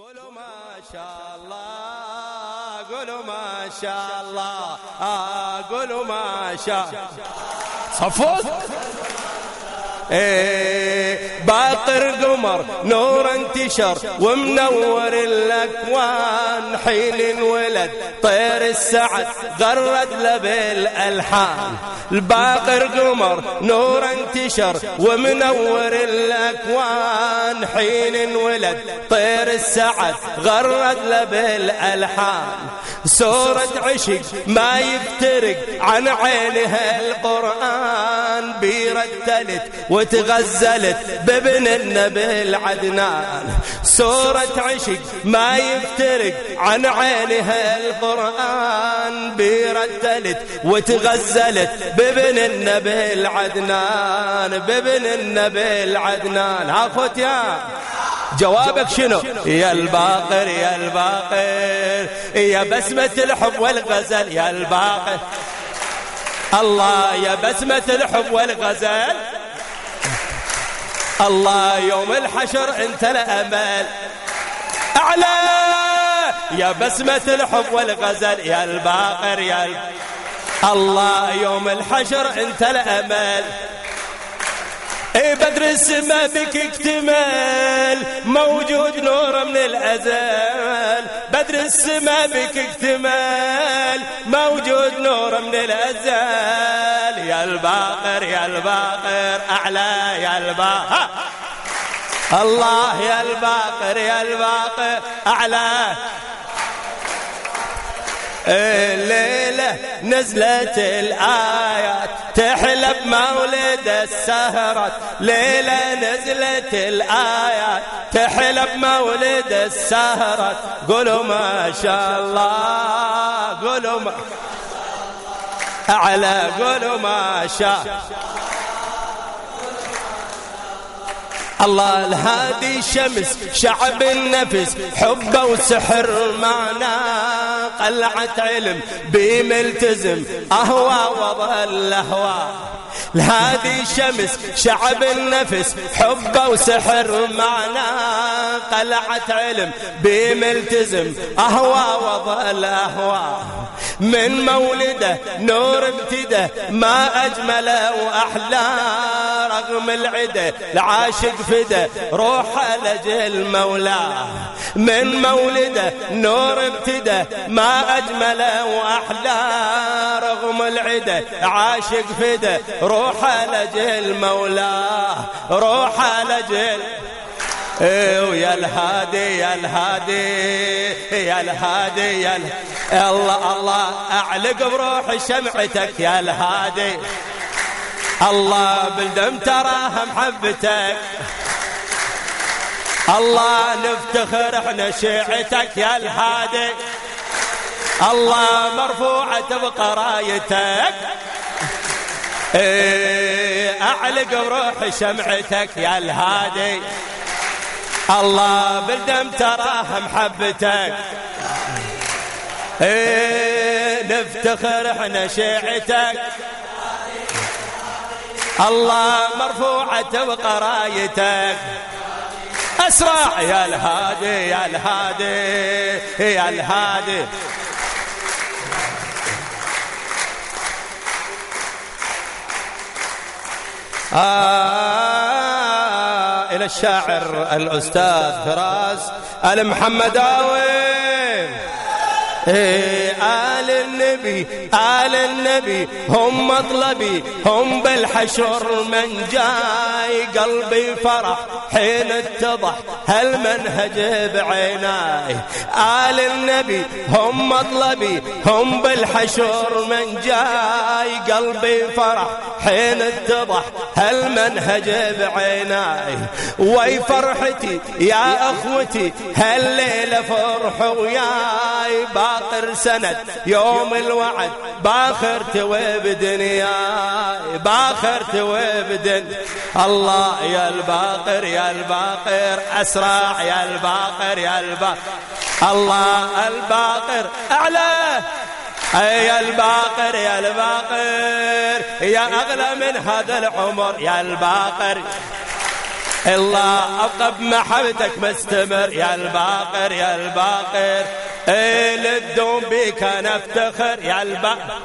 قولوا ما شاء الله قولوا ما شاء الله آه قولوا ما شاء صفوت؟ إيه باقر قمر نور انتشر ومنور الأكوان حين انولد طير السعد غرد له بالألحان. الباقر قمر نور انتشر ومنور الأكوان حين انولد طير السعد غرد له بالألحان. سورة عشق ما يفترق عن عينها القرآن بيرتلت وتغزلت بابن النبي العدنان. سورة عشق ما يفترق عن عينها القرآن. بيرتلت وتغزلت بابن النبي العدنان. بابن النبي العدنان. هاخوت يا جوابك شنو؟ يا الباقر يا الباقر. يا بسمة الحب والغزل يا الباقر. الله يا بسمة الحب والغزل. الله يوم الحشر انت الأمل. أعلى يا بسمة الحب والغزل يا الباقر يا الله يوم الحشر انت الأمل. اي بدر السما بك اكتمل موجود نور من الأزل. بدر السما بك اكتمل موجود نور من الأزل. يا الباقر يا الباقر أعلى يا الباقر. الله يا الباقر يا الباقر أعلى. الليلة نزلت الآيات تحلى بمولد السهرات. ليلة نزلت الآيات تحلى بمولد السهرات. قولوا ما شاء الله قولوا ما أعلى قولوا ما شاء الله الهادي الشمس شعب النفس حبه وسحر معنا قلعة علم بملتزم أهوى وظل أهوى. الهادي الشمس شعب النفس حبه وسحر معنا قلعة علم بملتزم أهوى وظل أهوى. من مولده نور ابتدى ما أجمله وأحلى رغم العدة. العاشق فدى روح لجل مولاه. من مولده نور ابتدى ما أجمله وأحلى رغم العدة. عاشق فدى روح لجل مولاه. روح لجل ويا الهادي يا الهادي يا الهادي يا الله الله اعلق بروح شمعتك يا الهادي الله بالدم تراها محبتك الله نفتخر إحنا شيعتك يا الهادي الله مرفوعة بقرايتك إيه اعلق بروح شمعتك يا الهادي الله بالدم تراها محبتك إيه نفتخر إحنا شيعتك. الله مرفوعة بقرايتك أسرع يا الهادي يا الهادي يا الهادي. آه. إلى الشاعر الأستاذ فراس المحمداوي إيه آل النبي آل النبي هم مطلبي هم بالحشر من جاي قلبي فرح. حين اتضح هالمنهج بعيناي. آل النبي هم مطلبي هم بالحشر من جاي. قلبي فرح حين اتضح هالمنهج بعيناي. وي فرحتي يا أخوتي هالليلة فرح وياي. باقر سند يوم الوعد باخر توي بدنياي باخر توي بدن الله يا الباقر يا الباقر اسرع يا الباقر يا الباقر الله الباقر أعلى. يا الباقر يا الباقر يا أغلى من هذا العمر يا الباقر الله أبقى بمحبتك مستمر يا الباقر يا الباقر إيه للدوم بيك أنا أفتخر يا الباقر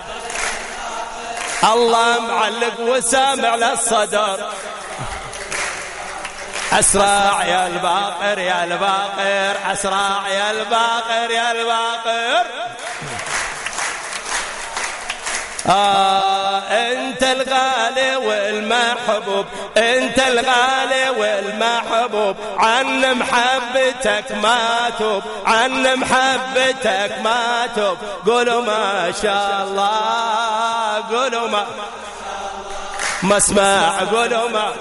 الله معلق وسامع للصدر. أسرع يا الباقر يا الباقر أسرع يا الباقر يا الباقر. آه أنت الغالي والمحبوب أنت الغالي والمحبوب عن محبتك ما توب عن محبتك ما توب. قولوا ما شاء الله قولوا ما ما اسمع قولوا ما.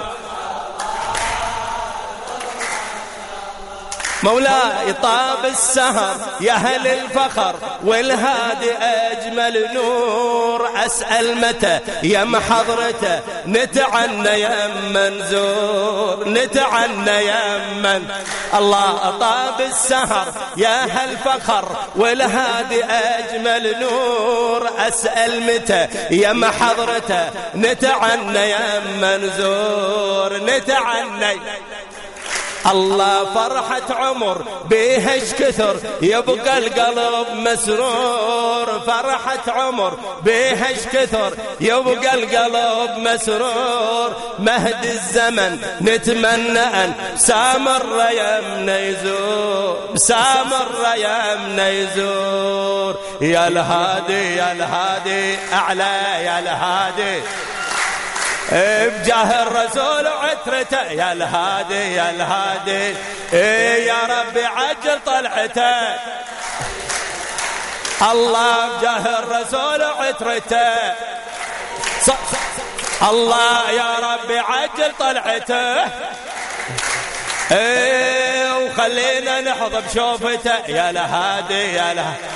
مولاي طاب السهر يا أهل الفخر والهادي أجمل نور. أسأل متى يا محضرته؟ نتعنى يا منزور نتعنى يا من. الله طاب السهر يا أهل الفخر والهادي أجمل نور. أسأل متى يا محضرته؟ نتعنى يا منزور نتعنى الله فرحة عمر بيهش كثر. يبقى القلب مسرور. فرحة عمر بيهش كثر. يبقى القلب مسرور. مهد الزمن نتمنى أن سامر يمنا يزور سامر يمنا يزور يا الهادي يا الهادي أعلى يا الهادي. بجاه الرسول عترته يا الهادي يا الهادي. إيه يا ربي عجل طلعته. الله بجاه الرسول عترته. الله يا ربي عجل طلعته. إيه وخلينا نحظى بشوفته. يا الهادي يا الهادي.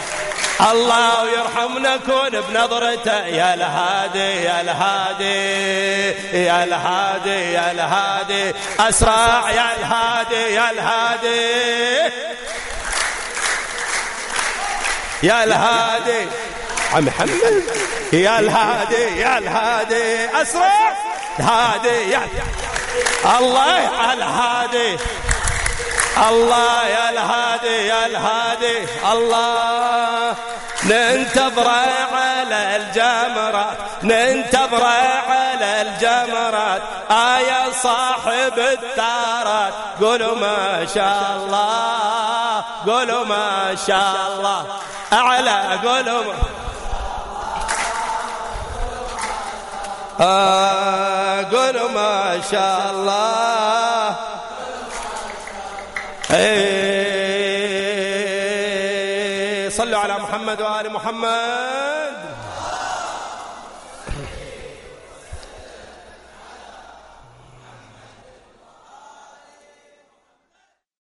الله يرحمنا كون بنظرته. يا الهادي يا الهادي يا الهادي يا الهادي أسرع يا الهادي يا الهادي يا الهادي عم محمد يا الهادي يا الهادي أسرع. الهادي يا. الله يا الهادي الله يا الهادي يا الهادي الله. ننتظر على الجمرات ننتظر على الجمرات. آية صاحب الثارات قولوا ما شاء الله قولوا ما شاء الله. أعلى قولوا آه قولوا ما شاء الله. صلوا على محمد وآل محمد